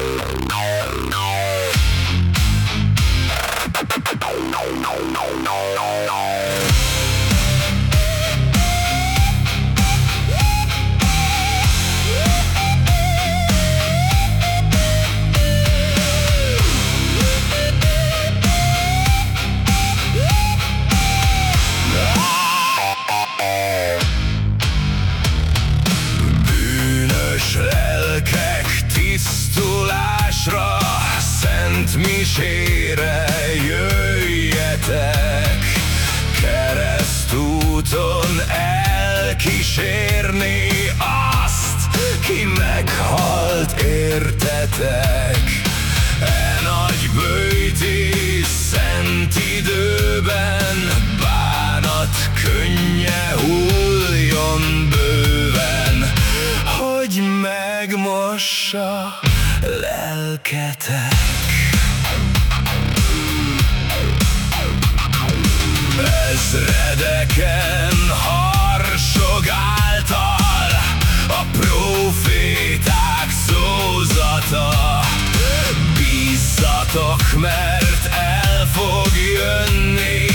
Bye. Jézusra, Szent Misére jöjjetek, keresztúton elkísérni azt, ki meghalt értetek. E nagy bőti szent időben bánat könnye hulljon bőven, hogy megmossa lelketek. Ezredeken harsogáltal A proféták szózata. Bízzatok, mert el fog jönni.